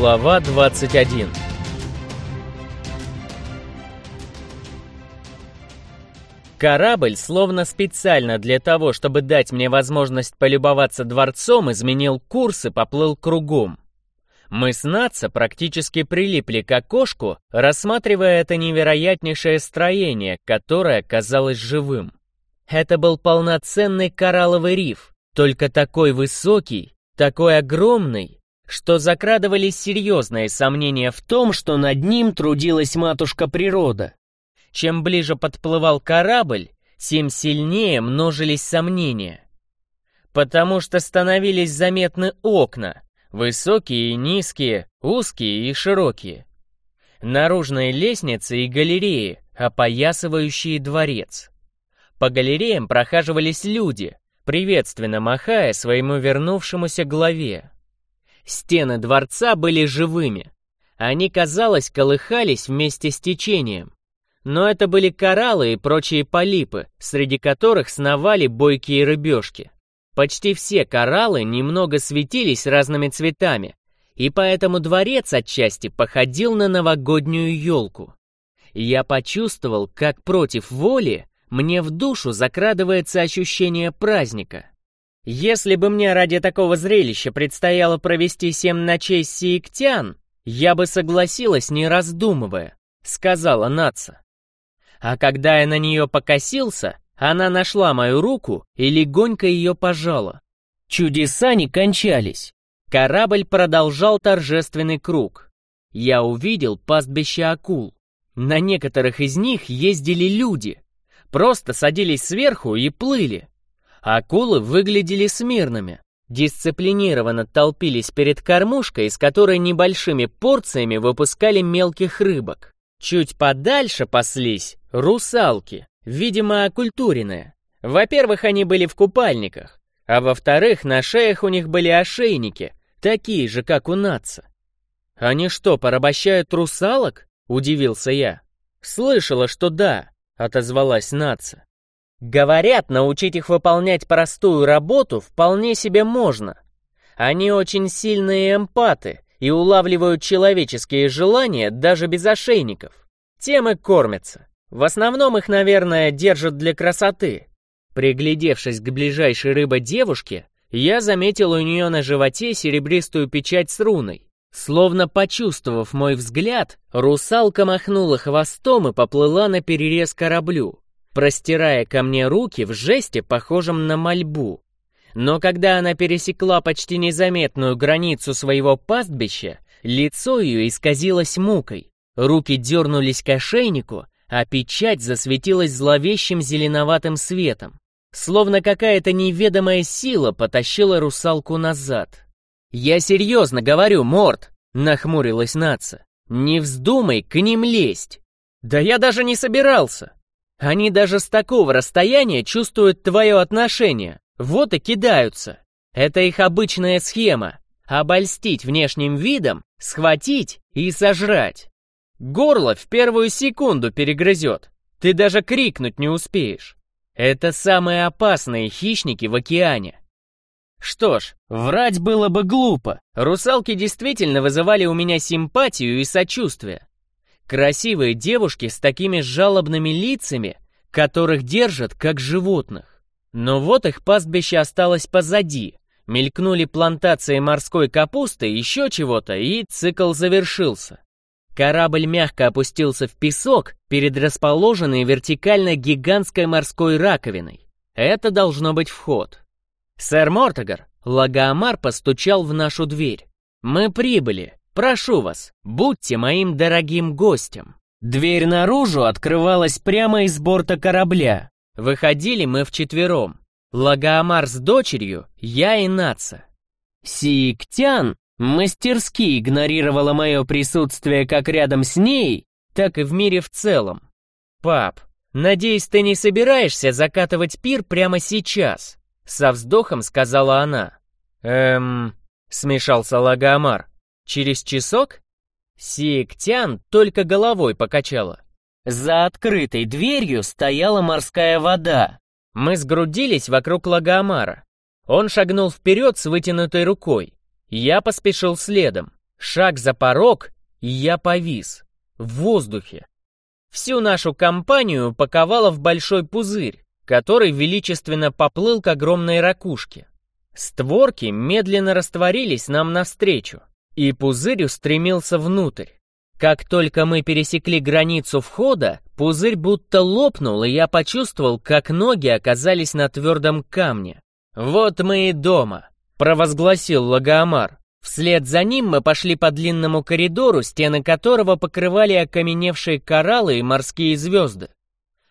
Глава 21 Корабль, словно специально для того, чтобы дать мне возможность полюбоваться дворцом, изменил курс и поплыл кругом. Мы с Натса практически прилипли к окошку, рассматривая это невероятнейшее строение, которое казалось живым. Это был полноценный коралловый риф, только такой высокий, такой огромный, что закрадывались серьезные сомнения в том, что над ним трудилась матушка природа. Чем ближе подплывал корабль, тем сильнее множились сомнения. Потому что становились заметны окна, высокие и низкие, узкие и широкие. Наружные лестницы и галереи, опоясывающие дворец. По галереям прохаживались люди, приветственно махая своему вернувшемуся главе. Стены дворца были живыми. Они, казалось, колыхались вместе с течением. Но это были кораллы и прочие полипы, среди которых сновали бойкие рыбешки. Почти все кораллы немного светились разными цветами, и поэтому дворец отчасти походил на новогоднюю елку. Я почувствовал, как против воли мне в душу закрадывается ощущение праздника. Если бы мне ради такого зрелища предстояло провести семь ночей с сиектян, я бы согласилась, не раздумывая, сказала Наца. А когда я на нее покосился, она нашла мою руку и легонько ее пожала. Чудеса не кончались. Корабль продолжал торжественный круг. Я увидел пастбище акул. На некоторых из них ездили люди. Просто садились сверху и плыли. Акулы выглядели смирными. Дисциплинированно толпились перед кормушкой, из которой небольшими порциями выпускали мелких рыбок. Чуть подальше паслись русалки, видимо, окультуренные. Во-первых, они были в купальниках, а во-вторых, на шеях у них были ошейники, такие же, как у наца. «Они что, порабощают русалок?» — удивился я. «Слышала, что да», — отозвалась наца. «Говорят, научить их выполнять простую работу вполне себе можно. Они очень сильные эмпаты и улавливают человеческие желания даже без ошейников. Тем и кормятся. В основном их, наверное, держат для красоты. Приглядевшись к ближайшей рыбе-девушке, я заметил у нее на животе серебристую печать с руной. Словно почувствовав мой взгляд, русалка махнула хвостом и поплыла на перерез кораблю, простирая ко мне руки в жесте, похожем на мольбу. Но когда она пересекла почти незаметную границу своего пастбища, лицо ее исказилось мукой, руки дернулись к ошейнику, а печать засветилась зловещим зеленоватым светом, словно какая-то неведомая сила потащила русалку назад. «Я серьезно говорю, Морд!» — нахмурилась Наца. «Не вздумай к ним лезть!» «Да я даже не собирался!» «Они даже с такого расстояния чувствуют твое отношение, вот и кидаются. Это их обычная схема. Обольстить внешним видом, схватить и сожрать. Горло в первую секунду перегрызет. Ты даже крикнуть не успеешь. Это самые опасные хищники в океане. Что ж, врать было бы глупо. Русалки действительно вызывали у меня симпатию и сочувствие. Красивые девушки с такими жалобными лицами, которых держат как животных. Но вот их пастбище осталось позади. Мелькнули плантации морской капусты, еще чего-то, и цикл завершился. Корабль мягко опустился в песок перед расположенной вертикально гигантской морской раковиной. Это должно быть вход. Сэр Мортогар, Лагоамар постучал в нашу дверь. «Мы прибыли. Прошу вас, будьте моим дорогим гостем». Дверь наружу открывалась прямо из борта корабля. Выходили мы вчетвером. Лагоамар с дочерью, я и Наца. Сииктян мастерски игнорировала мое присутствие как рядом с ней, так и в мире в целом. «Пап, надеюсь, ты не собираешься закатывать пир прямо сейчас?» Со вздохом сказала она. «Эм...» — смешался Лагоамар. «Через часок?» Сииктян только головой покачала. За открытой дверью стояла морская вода. Мы сгрудились вокруг Лагомара. Он шагнул вперед с вытянутой рукой. Я поспешил следом. Шаг за порог, и я повис. В воздухе. Всю нашу компанию упаковало в большой пузырь, который величественно поплыл к огромной ракушке. Створки медленно растворились нам навстречу, и пузырь устремился внутрь. Как только мы пересекли границу входа, пузырь будто лопнул, и я почувствовал, как ноги оказались на твердом камне. «Вот мы и дома», — провозгласил Лагоамар. Вслед за ним мы пошли по длинному коридору, стены которого покрывали окаменевшие кораллы и морские звезды.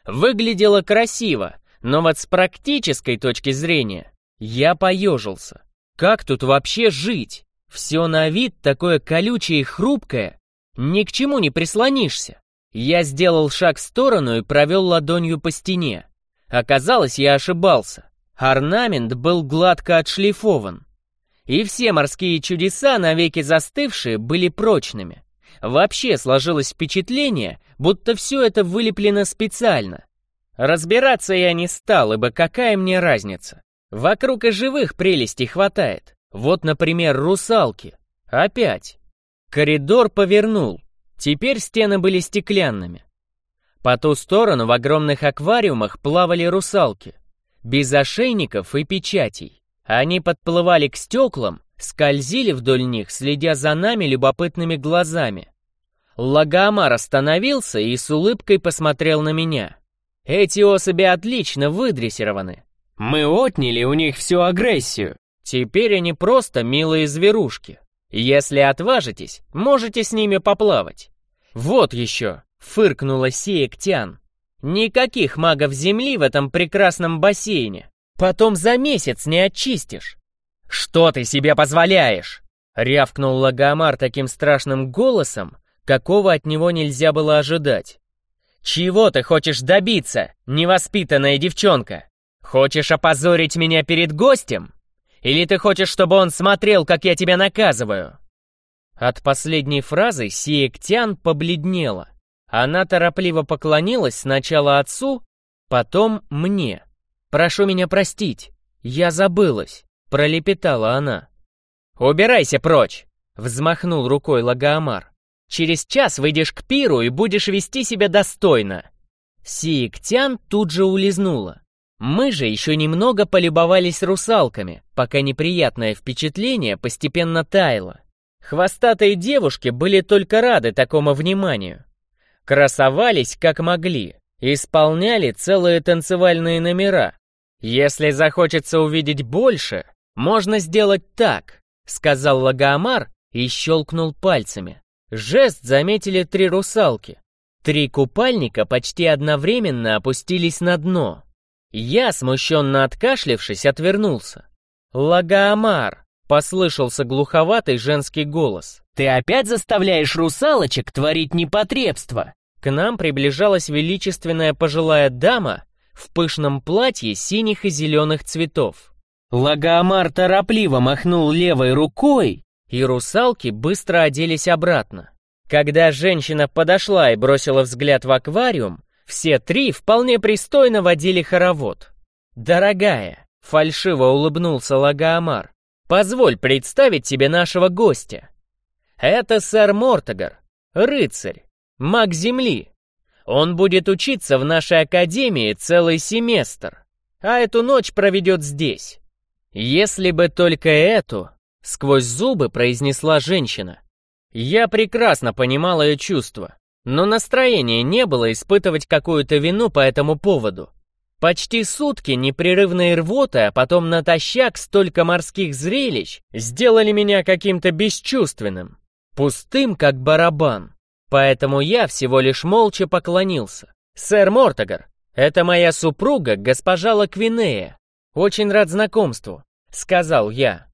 Выглядело красиво, но вот с практической точки зрения я поежился. Как тут вообще жить? Все на вид такое колючее и хрупкое, ни к чему не прислонишься. Я сделал шаг в сторону и провел ладонью по стене. Оказалось, я ошибался. Орнамент был гладко отшлифован. И все морские чудеса, навеки застывшие, были прочными. Вообще сложилось впечатление, будто все это вылеплено специально. Разбираться я не стал, ибо какая мне разница? Вокруг и живых прелестей хватает. Вот, например, русалки. Опять. Коридор повернул. Теперь стены были стеклянными. По ту сторону в огромных аквариумах плавали русалки. Без ошейников и печатей. Они подплывали к стеклам, скользили вдоль них, следя за нами любопытными глазами. Лагомар остановился и с улыбкой посмотрел на меня. Эти особи отлично выдрессированы. Мы отняли у них всю агрессию. Теперь они просто милые зверушки. Если отважитесь, можете с ними поплавать. Вот еще, фыркнула Сиектян. Никаких магов Земли в этом прекрасном бассейне. Потом за месяц не очистишь. Что ты себе позволяешь? Рявкнул Лагомар таким страшным голосом, какого от него нельзя было ожидать. «Чего ты хочешь добиться, невоспитанная девчонка? Хочешь опозорить меня перед гостем?» Или ты хочешь, чтобы он смотрел, как я тебя наказываю?» От последней фразы Сиектян побледнела. Она торопливо поклонилась сначала отцу, потом мне. «Прошу меня простить, я забылась», — пролепетала она. «Убирайся прочь!» — взмахнул рукой Лагоамар. «Через час выйдешь к пиру и будешь вести себя достойно». Сиектян тут же улизнула. Мы же еще немного полюбовались русалками, пока неприятное впечатление постепенно таяло. Хвостатые девушки были только рады такому вниманию. Красовались как могли, исполняли целые танцевальные номера. Если захочется увидеть больше, можно сделать так, сказал Лагоамар и щелкнул пальцами. Жест заметили три русалки. Три купальника почти одновременно опустились на дно. Я, смущенно откашлившись, отвернулся. «Лагоамар!» — послышался глуховатый женский голос. «Ты опять заставляешь русалочек творить непотребство!» К нам приближалась величественная пожилая дама в пышном платье синих и зеленых цветов. Лагоамар торопливо махнул левой рукой, и русалки быстро оделись обратно. Когда женщина подошла и бросила взгляд в аквариум, все три вполне пристойно водили хоровод. «Дорогая», — фальшиво улыбнулся Лагоамар, — «позволь представить тебе нашего гостя. Это сэр Мортогар, рыцарь, маг Земли. Он будет учиться в нашей академии целый семестр, а эту ночь проведет здесь. Если бы только эту, сквозь зубы произнесла женщина. Я прекрасно понимал ее чувства. Но настроения не было испытывать какую-то вину по этому поводу. Почти сутки непрерывной рвоты, а потом натощак столько морских зрелищ сделали меня каким-то бесчувственным, пустым, как барабан. Поэтому я всего лишь молча поклонился. «Сэр Мортогар, это моя супруга, госпожа Лаквинея. Очень рад знакомству», — сказал я.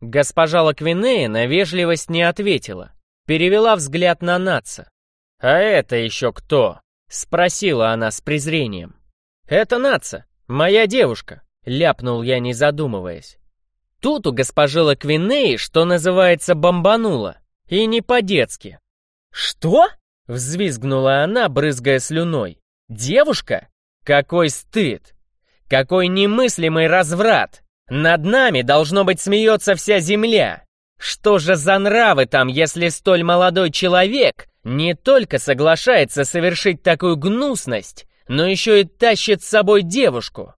Госпожа Лаквинея на вежливость не ответила. Перевела взгляд на Наца. «А это еще кто?» — спросила она с презрением. «Это Наца, моя девушка», — ляпнул я, не задумываясь. Тут у госпожи Лаквинеи, что называется, бомбануло, и не по-детски. «Что?» — взвизгнула она, брызгая слюной. «Девушка? Какой стыд! Какой немыслимый разврат! Над нами, должно быть, смеется вся земля! Что же за нравы там, если столь молодой человек не только соглашается совершить такую гнусность, но еще и тащит с собой девушку?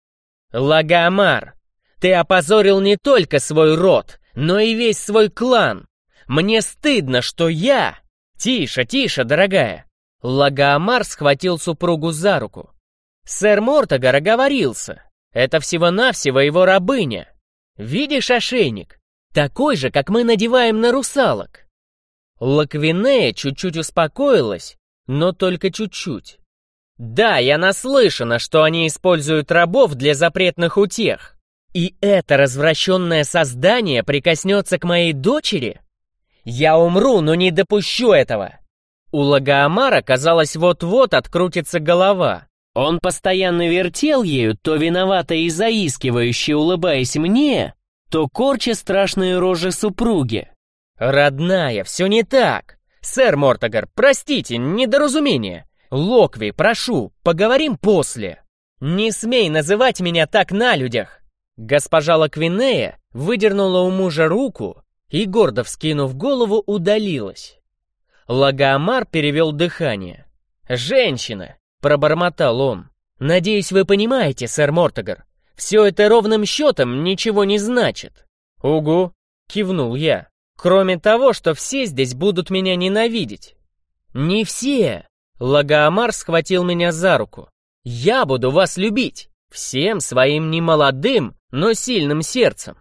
Лагомар, ты опозорил не только свой род, но и весь свой клан. Мне стыдно, что я... Тише, тише, дорогая. Лагомар схватил супругу за руку. Сэр Мортогар оговорился. Это всего-навсего его рабыня. Видишь ошейник? Такой же, как мы надеваем на русалок. Лаквинея чуть-чуть успокоилась, но только чуть-чуть. Да, я наслышана, что они используют рабов для запретных утех. И это развращенное создание прикоснется к моей дочери? Я умру, но не допущу этого. У Лагоамара, казалось, вот-вот открутится голова. Он постоянно вертел ею, то виновато и заискивающе улыбаясь мне, то корча страшные рожи супруги. «Родная, все не так! Сэр Мортогар, простите, недоразумение! Локви, прошу, поговорим после! Не смей называть меня так на людях!» Госпожа Лаквинея выдернула у мужа руку и, гордо вскинув голову, удалилась. Лагоамар перевел дыхание. «Женщина!» — пробормотал он. «Надеюсь, вы понимаете, сэр Мортогар, все это ровным счетом ничего не значит. Угу, кивнул я. Кроме того, что все здесь будут меня ненавидеть. Не все. Лагоамар схватил меня за руку. Я буду вас любить. Всем своим немолодым, но сильным сердцем.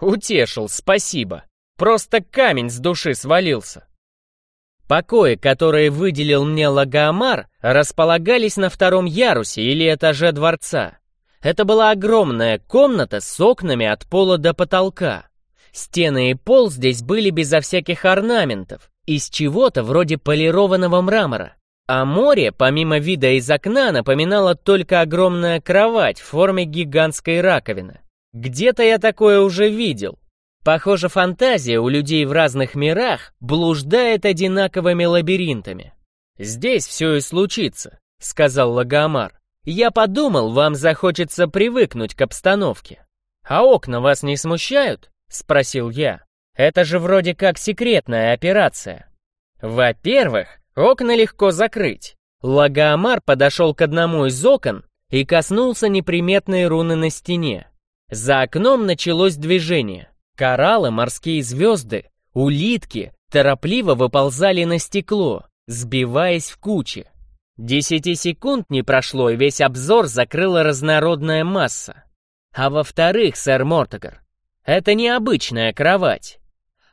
Утешил, спасибо. Просто камень с души свалился. Покои, которые выделил мне Лагоамар, располагались на втором ярусе или этаже дворца. Это была огромная комната с окнами от пола до потолка. Стены и пол здесь были безо всяких орнаментов, из чего-то вроде полированного мрамора. А море, помимо вида из окна, напоминало только огромная кровать в форме гигантской раковины. Где-то я такое уже видел. Похоже, фантазия у людей в разных мирах блуждает одинаковыми лабиринтами. «Здесь все и случится», — сказал Лагомар. Я подумал, вам захочется привыкнуть к обстановке. А окна вас не смущают? Спросил я. Это же вроде как секретная операция. Во-первых, окна легко закрыть. Лагоамар подошел к одному из окон и коснулся неприметной руны на стене. За окном началось движение. Кораллы, морские звезды, улитки торопливо выползали на стекло, сбиваясь в кучи. Десяти секунд не прошло, и весь обзор закрыла разнородная масса. А во-вторых, сэр Мортогар, это необычная кровать.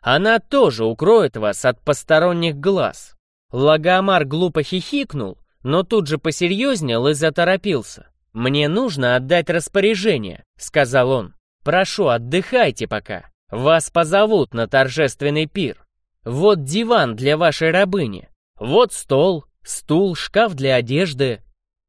Она тоже укроет вас от посторонних глаз. Лагомар глупо хихикнул, но тут же посерьезнел и заторопился. «Мне нужно отдать распоряжение», — сказал он. «Прошу, отдыхайте пока. Вас позовут на торжественный пир. Вот диван для вашей рабыни. Вот стол, стул, шкаф для одежды.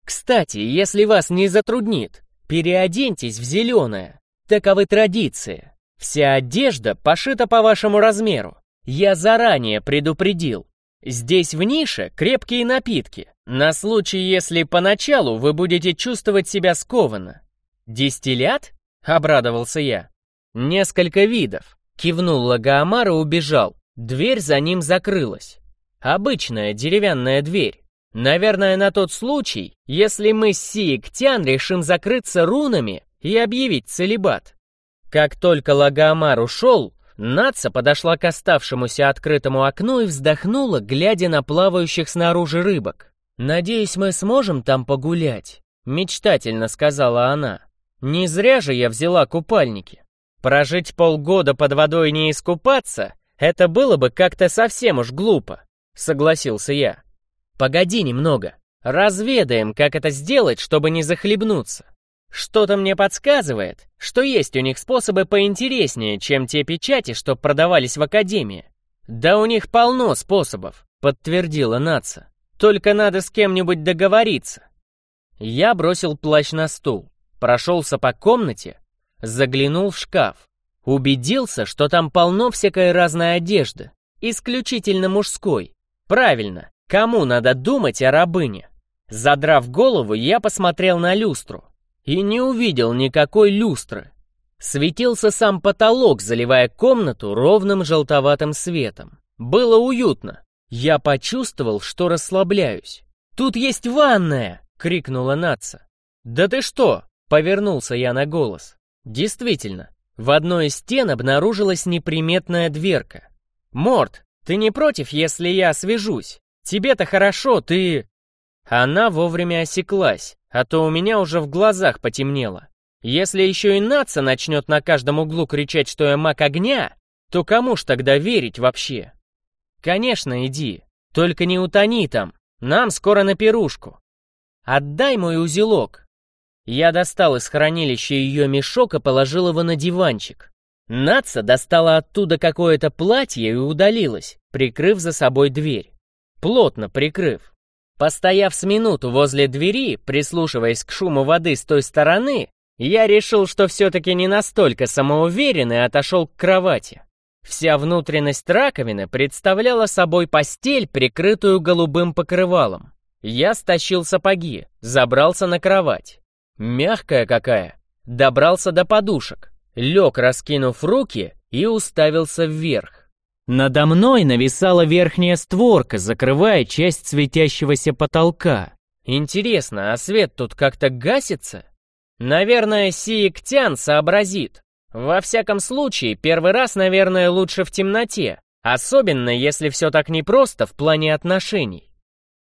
Кстати, если вас не затруднит, переоденьтесь в зеленое. Таковы традиции. Вся одежда пошита по вашему размеру. Я заранее предупредил. Здесь в нише крепкие напитки, на случай, если поначалу вы будете чувствовать себя скованно. Дистиллят? Обрадовался я. Несколько видов. Кивнул Лагоамар и убежал. Дверь за ним закрылась. Обычная деревянная дверь. Наверное, на тот случай, если мы с Сиектян решим закрыться рунами и объявить целебат. Как только Лагоамар ушел, Наца подошла к оставшемуся открытому окну и вздохнула, глядя на плавающих снаружи рыбок. «Надеюсь, мы сможем там погулять», — мечтательно сказала она. «Не зря же я взяла купальники. Прожить полгода под водой не искупаться — это было бы как-то совсем уж глупо согласился я. Погоди немного. Разведаем, как это сделать, чтобы не захлебнуться. Что-то мне подсказывает, что есть у них способы поинтереснее, чем те печати, что продавались в академии. Да у них полно способов, подтвердила Наца. Только надо с кем-нибудь договориться. Я бросил плащ на стул, прошелся по комнате, заглянул в шкаф, убедился, что там полно всякой разной одежды, исключительно мужской, Правильно, кому надо думать о рабыне? Задрав голову, я посмотрел на люстру и не увидел никакой люстры. Светился сам потолок, заливая комнату ровным желтоватым светом. Было уютно. Я почувствовал, что расслабляюсь. «Тут есть ванная!» — крикнула Натса. «Да ты что?» — повернулся я на голос. Действительно, в одной из стен обнаружилась неприметная дверка. «Морт, ты не против, если я свяжусь? Тебе-то хорошо, ты...» Она вовремя осеклась, а то у меня уже в глазах потемнело. Если еще и нация начнет на каждом углу кричать, что я маг огня, то кому ж тогда верить вообще? Конечно, иди, только не утони там, нам скоро на пирушку. Отдай мой узелок. Я достал из хранилища ее мешок и положил его на диванчик. Наца достала оттуда какое-то платье и удалилась, прикрыв за собой дверь. Плотно прикрыв. Постояв с минуту возле двери, прислушиваясь к шуму воды с той стороны, я решил, что все-таки не настолько самоуверен и отошел к кровати. Вся внутренность раковины представляла собой постель, прикрытую голубым покрывалом. Я стащил сапоги, забрался на кровать. Мягкая какая. Добрался до подушек, лег, раскинув руки, и уставился вверх. Надо мной нависала верхняя створка, закрывая часть светящегося потолка. Интересно, а свет тут как-то гасится? Наверное, Сиектян сообразит. Во всяком случае, первый раз, наверное, лучше в темноте, особенно если все так непросто в плане отношений.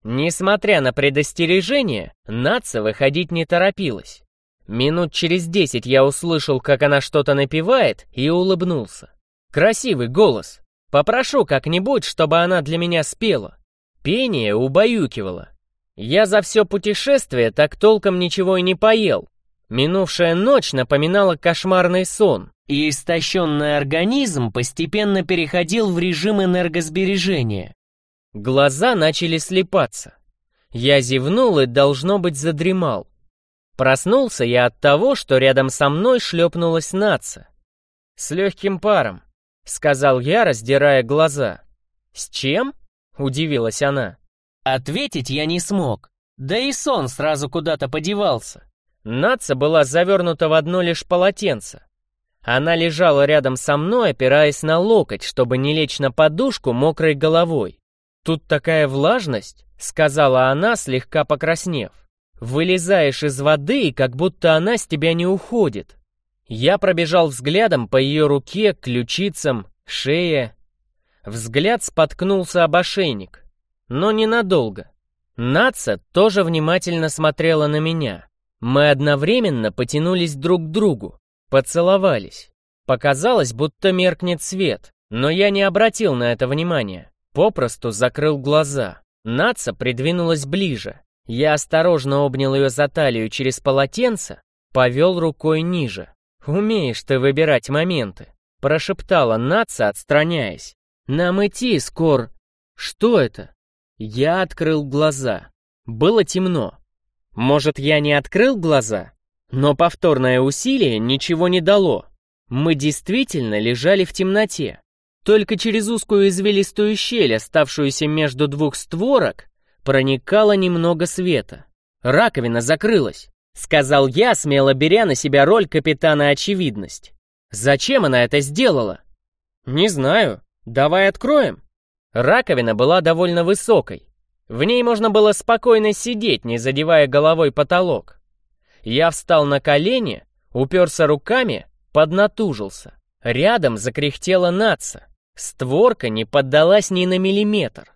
Несмотря на предостережение, Наца выходить не торопилась. Минут через десять я услышал, как она что-то напевает, и улыбнулся. Красивый голос, Попрошу как-нибудь, чтобы она для меня спела. Пение убаюкивало. Я за все путешествие так толком ничего и не поел. Минувшая ночь напоминала кошмарный сон, и истощенный организм постепенно переходил в режим энергосбережения. Глаза начали слепаться. Я зевнул и, должно быть, задремал. Проснулся я от того, что рядом со мной шлепнулась наца. С легким паром. — сказал я, раздирая глаза. «С чем?» — удивилась она. Ответить я не смог. Да и сон сразу куда-то подевался. Наца была завернута в одно лишь полотенце. Она лежала рядом со мной, опираясь на локоть, чтобы не лечь на подушку мокрой головой. «Тут такая влажность», — сказала она, слегка покраснев. «Вылезаешь из воды, и как будто она с тебя не уходит». Я пробежал взглядом по ее руке, ключицам, шее. Взгляд споткнулся об ошейник, но ненадолго. Наца тоже внимательно смотрела на меня. Мы одновременно потянулись друг к другу, поцеловались. Показалось, будто меркнет свет, но я не обратил на это внимания. Попросту закрыл глаза. Наца придвинулась ближе. Я осторожно обнял ее за талию через полотенце, повел рукой ниже. «Умеешь ты выбирать моменты», — прошептала Наца, отстраняясь. «Нам идти, Скор...» «Что это?» Я открыл глаза. Было темно. Может, я не открыл глаза? Но повторное усилие ничего не дало. Мы действительно лежали в темноте. Только через узкую извилистую щель, оставшуюся между двух створок, проникало немного света. Раковина закрылась. Сказал я, смело беря на себя роль капитана очевидность. Зачем она это сделала? Не знаю. Давай откроем. Раковина была довольно высокой. В ней можно было спокойно сидеть, не задевая головой потолок. Я встал на колени, уперся руками, поднатужился. Рядом закряхтела наца. Створка не поддалась ни на миллиметр.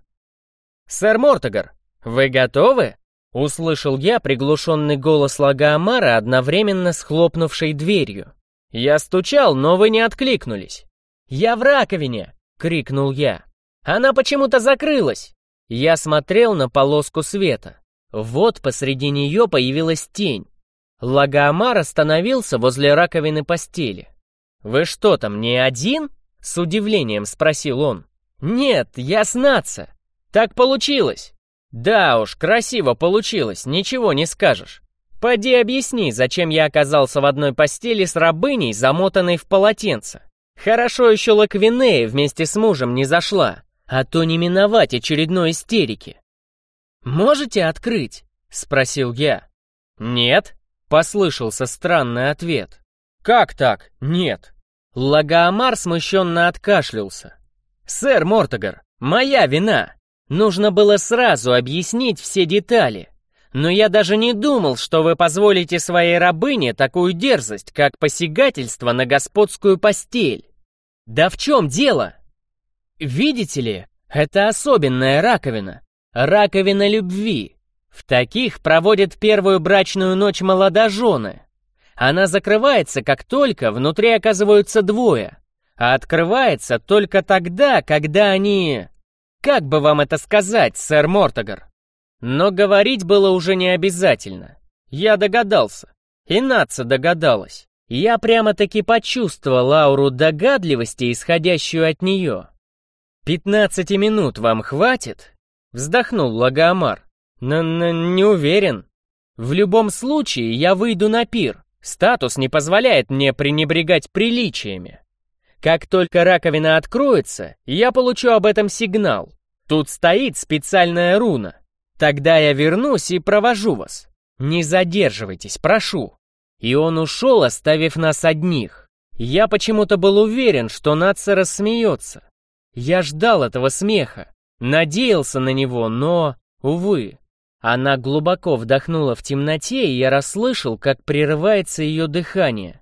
«Сэр Мортогар, вы готовы?» Услышал я приглушенный голос Лагаамара, одновременно схлопнувшей дверью. Я стучал, но вы не откликнулись. «Я в раковине!» — крикнул я. «Она почему-то закрылась!» Я смотрел на полоску света. Вот посреди нее появилась тень. Лагаамар остановился возле раковины постели. «Вы что там, не один?» — с удивлением спросил он. «Нет, я с Наца. Так получилось. Да уж, красиво получилось, ничего не скажешь. Поди объясни, зачем я оказался в одной постели с рабыней, замотанной в полотенце. Хорошо еще Лаквинея вместе с мужем не зашла, а то не миновать очередной истерики. «Можете открыть?» — спросил я. «Нет», — послышался странный ответ. «Как так? Нет». Лагоамар смущенно откашлялся. «Сэр Мортогар, моя вина. Нужно было сразу объяснить все детали. Но я даже не думал, что вы позволите своей рабыне такую дерзость, как посягательство на господскую постель. Да в чем дело? Видите ли, это особенная раковина. Раковина любви. В таких проводят первую брачную ночь молодожены. Она закрывается, как только внутри оказываются двое, а открывается только тогда, когда они... Как бы вам это сказать, сэр Мортогар? Но говорить было уже не обязательно. Я догадался. И Натса догадалась. Я прямо-таки почувствовал ауру догадливости, исходящую от нее. «Пятнадцати минут вам хватит?» — вздохнул Лагомар. «Н «Не уверен. В любом случае я выйду на пир. Статус не позволяет мне пренебрегать приличиями. Как только раковина откроется, я получу об этом сигнал. Тут стоит специальная руна. Тогда я вернусь и провожу вас. Не задерживайтесь, прошу». И он ушел, оставив нас одних. Я почему-то был уверен, что нация рассмеется. Я ждал этого смеха, надеялся на него, но, увы. Она глубоко вдохнула в темноте, и я расслышал, как прерывается ее дыхание.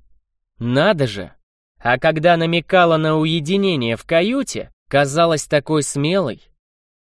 Надо же! А когда намекала на уединение в каюте, казалась такой смелой.